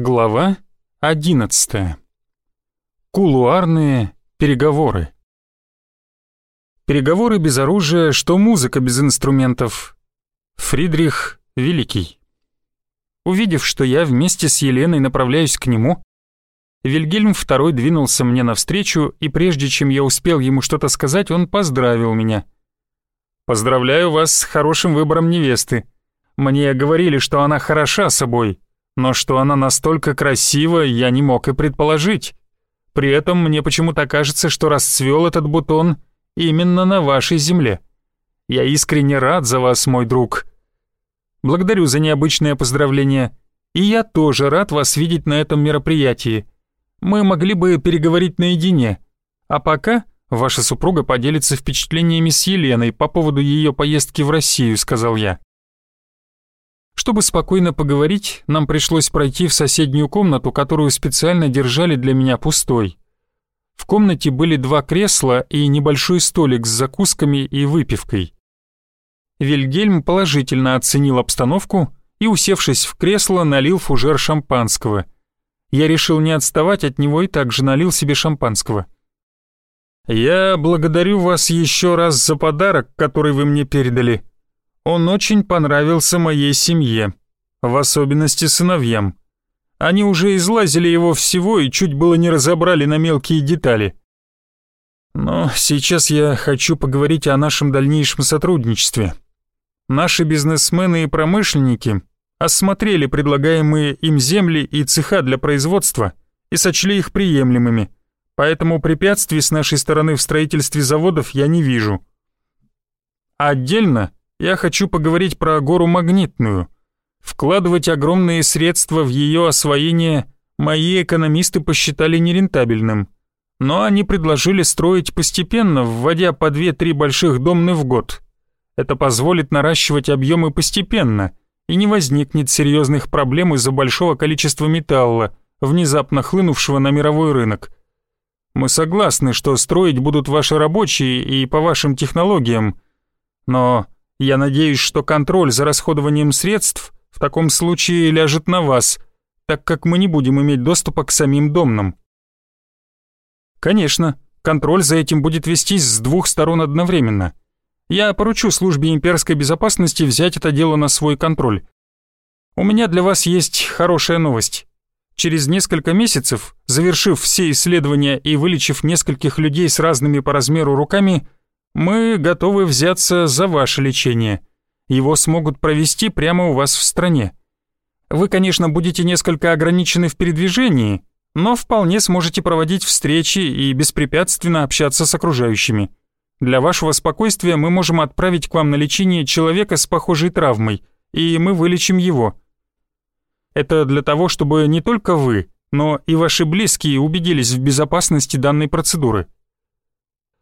Глава 11. Кулуарные переговоры. Переговоры без оружия, что музыка без инструментов. Фридрих Великий. Увидев, что я вместе с Еленой направляюсь к нему, Вильгельм II двинулся мне навстречу, и прежде чем я успел ему что-то сказать, он поздравил меня. «Поздравляю вас с хорошим выбором невесты. Мне говорили, что она хороша собой, но что она настолько красива, я не мог и предположить. При этом мне почему-то кажется, что расцвел этот бутон именно на вашей земле. Я искренне рад за вас, мой друг. Благодарю за необычное поздравление. И я тоже рад вас видеть на этом мероприятии. Мы могли бы переговорить наедине. А пока ваша супруга поделится впечатлениями с Еленой по поводу ее поездки в Россию», — сказал я. Чтобы спокойно поговорить, нам пришлось пройти в соседнюю комнату, которую специально держали для меня пустой. В комнате были два кресла и небольшой столик с закусками и выпивкой. Вильгельм положительно оценил обстановку и, усевшись в кресло, налил фужер шампанского. Я решил не отставать от него и также налил себе шампанского. «Я благодарю вас еще раз за подарок, который вы мне передали», он очень понравился моей семье, в особенности сыновьям. Они уже излазили его всего и чуть было не разобрали на мелкие детали. Но сейчас я хочу поговорить о нашем дальнейшем сотрудничестве. Наши бизнесмены и промышленники осмотрели предлагаемые им земли и цеха для производства и сочли их приемлемыми, поэтому препятствий с нашей стороны в строительстве заводов я не вижу. Отдельно я хочу поговорить про гору Магнитную. Вкладывать огромные средства в ее освоение мои экономисты посчитали нерентабельным. Но они предложили строить постепенно, вводя по 2-3 больших домны в год. Это позволит наращивать объемы постепенно, и не возникнет серьезных проблем из-за большого количества металла, внезапно хлынувшего на мировой рынок. Мы согласны, что строить будут ваши рабочие и по вашим технологиям, но я надеюсь, что контроль за расходованием средств в таком случае ляжет на вас, так как мы не будем иметь доступа к самим домнам. Конечно, контроль за этим будет вестись с двух сторон одновременно. Я поручу службе имперской безопасности взять это дело на свой контроль. У меня для вас есть хорошая новость. Через несколько месяцев, завершив все исследования и вылечив нескольких людей с разными по размеру руками, мы готовы взяться за ваше лечение. Его смогут провести прямо у вас в стране. Вы, конечно, будете несколько ограничены в передвижении, но вполне сможете проводить встречи и беспрепятственно общаться с окружающими. Для вашего спокойствия мы можем отправить к вам на лечение человека с похожей травмой, и мы вылечим его. Это для того, чтобы не только вы, но и ваши близкие убедились в безопасности данной процедуры.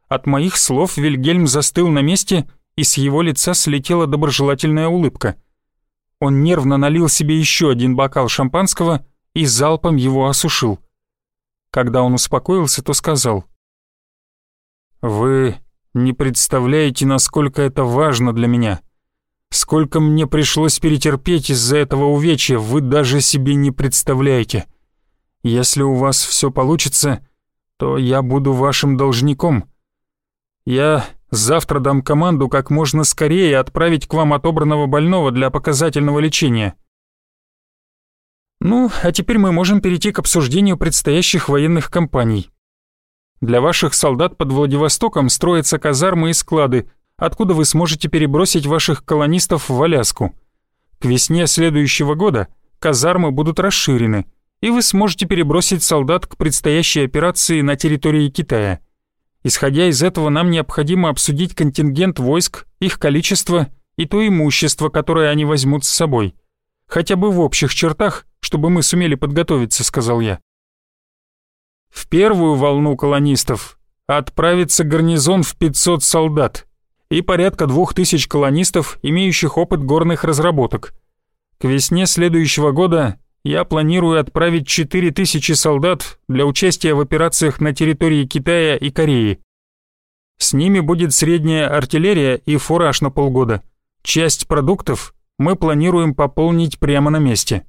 От моих слов Вильгельм застыл на месте, и с его лица слетела доброжелательная улыбка. Он нервно налил себе еще один бокал шампанского и залпом его осушил. Когда он успокоился, то сказал. «Вы не представляете, насколько это важно для меня. Сколько мне пришлось перетерпеть из-за этого увечья, вы даже себе не представляете. Если у вас все получится, то я буду вашим должником». Я завтра дам команду как можно скорее отправить к вам отобранного больного для показательного лечения. Ну, а теперь мы можем перейти к обсуждению предстоящих военных кампаний. Для ваших солдат под Владивостоком строятся казармы и склады, откуда вы сможете перебросить ваших колонистов в Аляску. К весне следующего года казармы будут расширены, и вы сможете перебросить солдат к предстоящей операции на территории Китая. Исходя из этого, нам необходимо обсудить контингент войск, их количество и то имущество, которое они возьмут с собой. Хотя бы в общих чертах, чтобы мы сумели подготовиться», — сказал я. В первую волну колонистов отправится гарнизон в 500 солдат и порядка 2000 колонистов, имеющих опыт горных разработок. К весне следующего года я планирую отправить 4000 солдат для участия в операциях на территории Китая и Кореи. С ними будет средняя артиллерия и фураж на полгода. Часть продуктов мы планируем пополнить прямо на месте.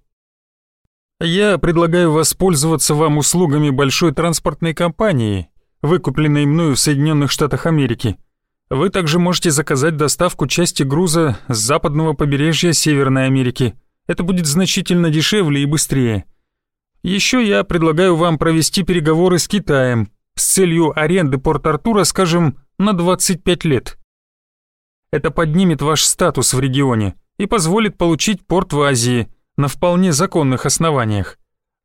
Я предлагаю воспользоваться вам услугами большой транспортной компании, выкупленной мною в Соединенных Штатах Америки. Вы также можете заказать доставку части груза с западного побережья Северной Америки. Это будет значительно дешевле и быстрее. Еще я предлагаю вам провести переговоры с Китаем с целью аренды Порт-Артура, скажем, на 25 лет. Это поднимет ваш статус в регионе и позволит получить порт в Азии – на вполне законных основаниях.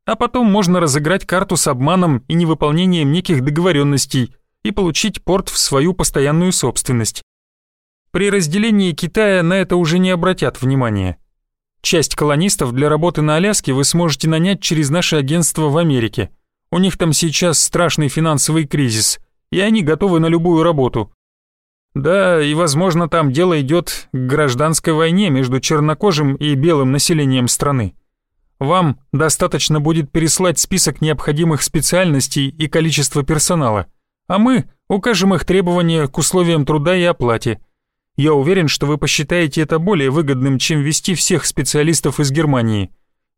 А потом можно разыграть карту с обманом и невыполнением неких договоренностей и получить порт в свою постоянную собственность. При разделении Китая на это уже не обратят внимания. Часть колонистов для работы на Аляске вы сможете нанять через наше агентство в Америке. У них там сейчас страшный финансовый кризис, и они готовы на любую работу. Да, и возможно там дело идет к гражданской войне между чернокожим и белым населением страны. Вам достаточно будет переслать список необходимых специальностей и количество персонала, а мы укажем их требования к условиям труда и оплате. Я уверен, что вы посчитаете это более выгодным, чем вести всех специалистов из Германии.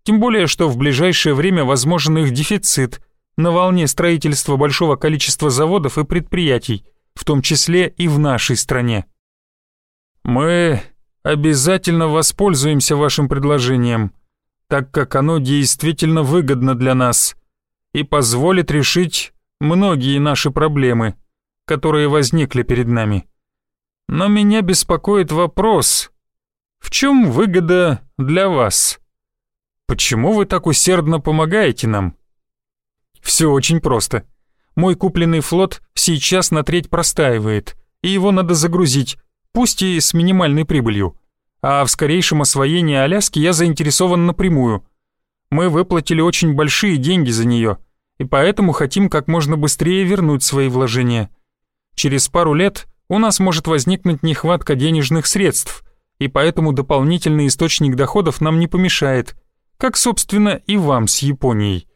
Тем более, что в ближайшее время возможен их дефицит на волне строительства большого количества заводов и предприятий, в том числе и в нашей стране. Мы обязательно воспользуемся вашим предложением, так как оно действительно выгодно для нас и позволит решить многие наши проблемы, которые возникли перед нами. Но меня беспокоит вопрос, в чем выгода для вас? Почему вы так усердно помогаете нам? Все очень просто. Мой купленный флот сейчас на треть простаивает, и его надо загрузить, пусть и с минимальной прибылью. А в скорейшем освоении Аляски я заинтересован напрямую. Мы выплатили очень большие деньги за нее, и поэтому хотим как можно быстрее вернуть свои вложения. Через пару лет у нас может возникнуть нехватка денежных средств, и поэтому дополнительный источник доходов нам не помешает, как, собственно, и вам с Японией.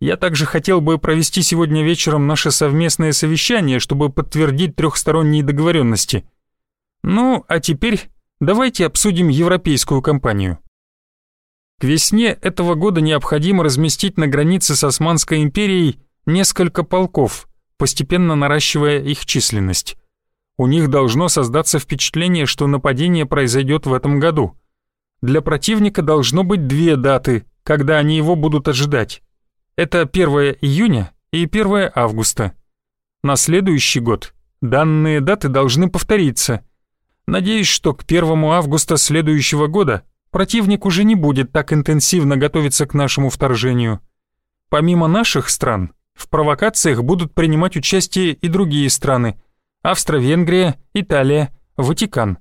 Я также хотел бы провести сегодня вечером наше совместное совещание, чтобы подтвердить трехсторонние договоренности. Ну, а теперь давайте обсудим европейскую компанию. К весне этого года необходимо разместить на границе с Османской империей несколько полков, постепенно наращивая их численность. У них должно создаться впечатление, что нападение произойдет в этом году. Для противника должно быть две даты, когда они его будут ожидать. Это 1 июня и 1 августа. На следующий год данные даты должны повториться. Надеюсь, что к 1 августа следующего года противник уже не будет так интенсивно готовиться к нашему вторжению. Помимо наших стран, в провокациях будут принимать участие и другие страны – Австро-Венгрия, Италия, Ватикан.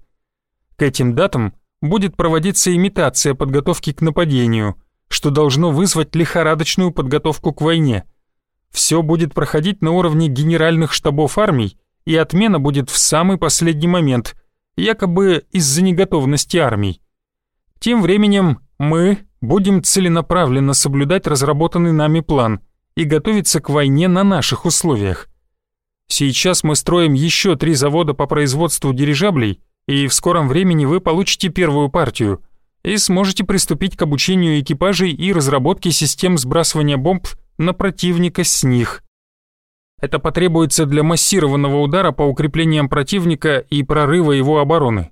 К этим датам будет проводиться имитация подготовки к нападению – что должно вызвать лихорадочную подготовку к войне. Все будет проходить на уровне генеральных штабов армий, и отмена будет в самый последний момент, якобы из-за неготовности армий. Тем временем мы будем целенаправленно соблюдать разработанный нами план и готовиться к войне на наших условиях. Сейчас мы строим еще три завода по производству дирижаблей, и в скором времени вы получите первую партию – и сможете приступить к обучению экипажей и разработке систем сбрасывания бомб на противника с них. Это потребуется для массированного удара по укреплениям противника и прорыва его обороны.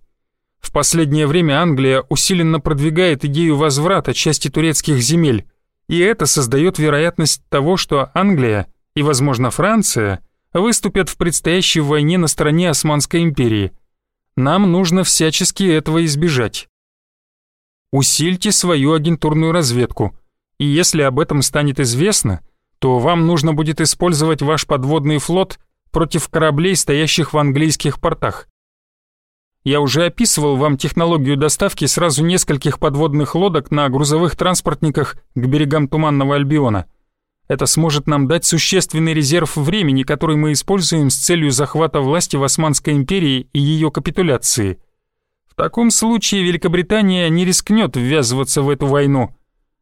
В последнее время Англия усиленно продвигает идею возврата части турецких земель, и это создает вероятность того, что Англия и, возможно, Франция выступят в предстоящей войне на стороне Османской империи. Нам нужно всячески этого избежать. Усильте свою агентурную разведку, и если об этом станет известно, то вам нужно будет использовать ваш подводный флот против кораблей, стоящих в английских портах. Я уже описывал вам технологию доставки сразу нескольких подводных лодок на грузовых транспортниках к берегам Туманного Альбиона. Это сможет нам дать существенный резерв времени, который мы используем с целью захвата власти в Османской империи и ее капитуляции – в таком случае Великобритания не рискнет ввязываться в эту войну,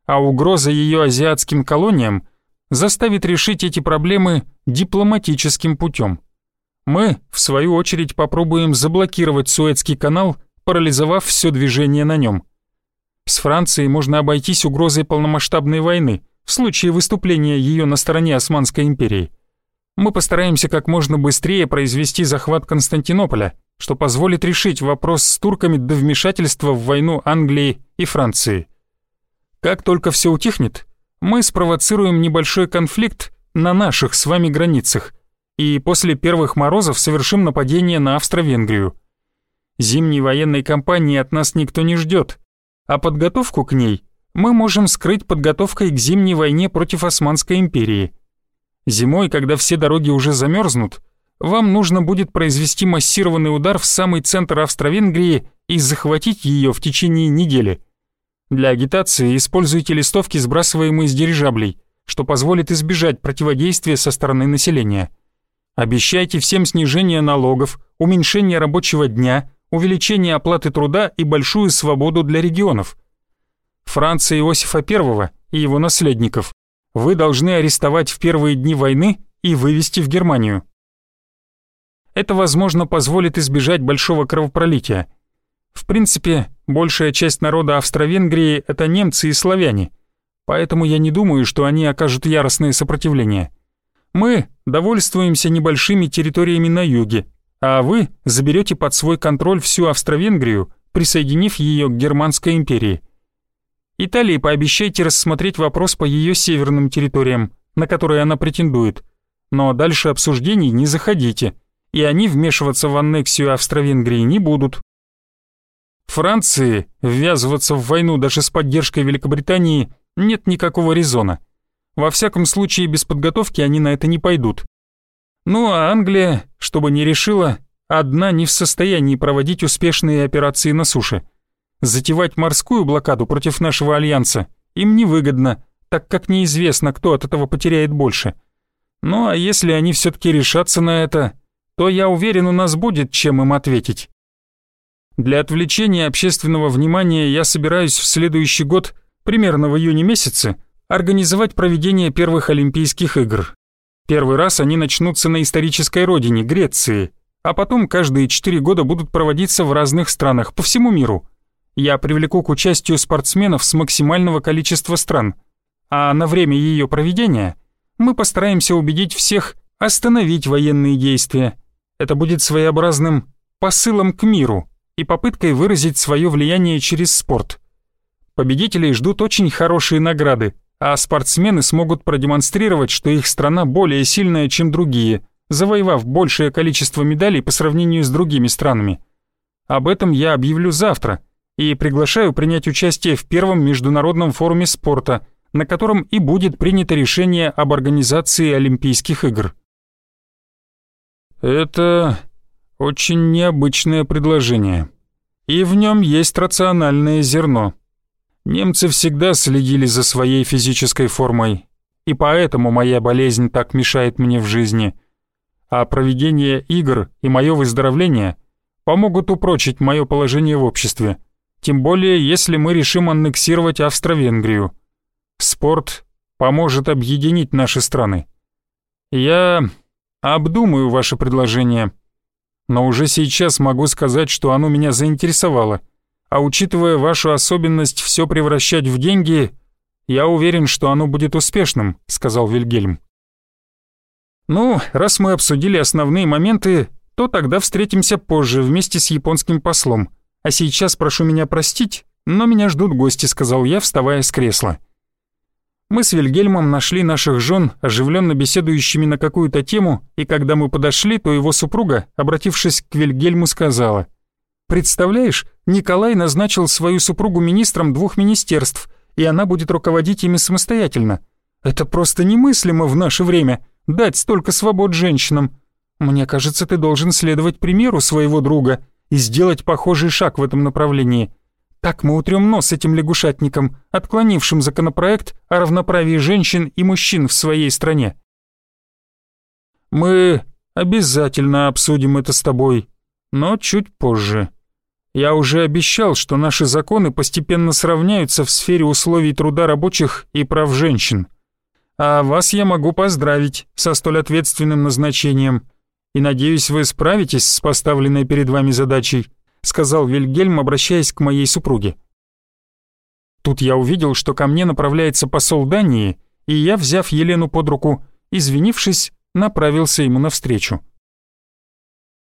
а угроза ее азиатским колониям заставит решить эти проблемы дипломатическим путем. Мы, в свою очередь, попробуем заблокировать Суэцкий канал, парализовав все движение на нем. С Францией можно обойтись угрозой полномасштабной войны в случае выступления ее на стороне Османской империи. Мы постараемся как можно быстрее произвести захват Константинополя, что позволит решить вопрос с турками до вмешательства в войну Англии и Франции. Как только все утихнет, мы спровоцируем небольшой конфликт на наших с вами границах и после первых морозов совершим нападение на Австро-Венгрию. Зимней военной кампании от нас никто не ждет, а подготовку к ней мы можем скрыть подготовкой к зимней войне против Османской империи. Зимой, когда все дороги уже замерзнут, вам нужно будет произвести массированный удар в самый центр Австро-Венгрии и захватить ее в течение недели. Для агитации используйте листовки, сбрасываемые с дирижаблей, что позволит избежать противодействия со стороны населения. Обещайте всем снижение налогов, уменьшение рабочего дня, увеличение оплаты труда и большую свободу для регионов. Франца Иосифа I и его наследников вы должны арестовать в первые дни войны и вывести в Германию. Это, возможно, позволит избежать большого кровопролития. В принципе, большая часть народа Австро-Венгрии – это немцы и славяне, поэтому я не думаю, что они окажут яростное сопротивление. Мы довольствуемся небольшими территориями на юге, а вы заберете под свой контроль всю Австро-Венгрию, присоединив ее к Германской империи. Италии пообещайте рассмотреть вопрос по ее северным территориям, на которые она претендует, но дальше обсуждений не заходите, и они вмешиваться в аннексию Австро-Венгрии не будут. Франции ввязываться в войну даже с поддержкой Великобритании нет никакого резона. Во всяком случае, без подготовки они на это не пойдут. Ну а Англия, чтобы не решила, одна не в состоянии проводить успешные операции на суше. Затевать морскую блокаду против нашего альянса им невыгодно, так как неизвестно, кто от этого потеряет больше. Ну а если они все-таки решатся на это, то я уверен, у нас будет чем им ответить. Для отвлечения общественного внимания я собираюсь в следующий год, примерно в июне месяце, организовать проведение первых Олимпийских игр. Первый раз они начнутся на исторической родине, Греции, а потом каждые четыре года будут проводиться в разных странах по всему миру. Я привлеку к участию спортсменов с максимального количества стран, а на время ее проведения мы постараемся убедить всех остановить военные действия. Это будет своеобразным посылом к миру и попыткой выразить свое влияние через спорт. Победителей ждут очень хорошие награды, а спортсмены смогут продемонстрировать, что их страна более сильная, чем другие, завоевав большее количество медалей по сравнению с другими странами. Об этом я объявлю завтра и приглашаю принять участие в первом международном форуме спорта, на котором и будет принято решение об организации Олимпийских игр. Это очень необычное предложение, и в нем есть рациональное зерно. Немцы всегда следили за своей физической формой, и поэтому моя болезнь так мешает мне в жизни. А проведение игр и мое выздоровление помогут упрочить мое положение в обществе, тем более если мы решим аннексировать Австро-Венгрию. Спорт поможет объединить наши страны. Я обдумаю ваше предложение, но уже сейчас могу сказать, что оно меня заинтересовало – а учитывая вашу особенность все превращать в деньги, я уверен, что оно будет успешным», — сказал Вильгельм. «Ну, раз мы обсудили основные моменты, то тогда встретимся позже вместе с японским послом. А сейчас прошу меня простить, но меня ждут гости», — сказал я, вставая с кресла. Мы с Вильгельмом нашли наших жен, оживленно беседующими на какую-то тему, и когда мы подошли, то его супруга, обратившись к Вильгельму, сказала — Представляешь, Николай назначил свою супругу министром двух министерств, и она будет руководить ими самостоятельно. Это просто немыслимо в наше время, дать столько свобод женщинам. Мне кажется, ты должен следовать примеру своего друга и сделать похожий шаг в этом направлении. Так мы утрем нос этим лягушатникам, отклонившим законопроект о равноправии женщин и мужчин в своей стране. Мы обязательно обсудим это с тобой, но чуть позже. Я уже обещал, что наши законы постепенно сравняются в сфере условий труда рабочих и прав женщин. А вас я могу поздравить со столь ответственным назначением. И надеюсь, вы справитесь с поставленной перед вами задачей», сказал Вильгельм, обращаясь к моей супруге. Тут я увидел, что ко мне направляется посол Дании, и я, взяв Елену под руку, извинившись, направился ему навстречу.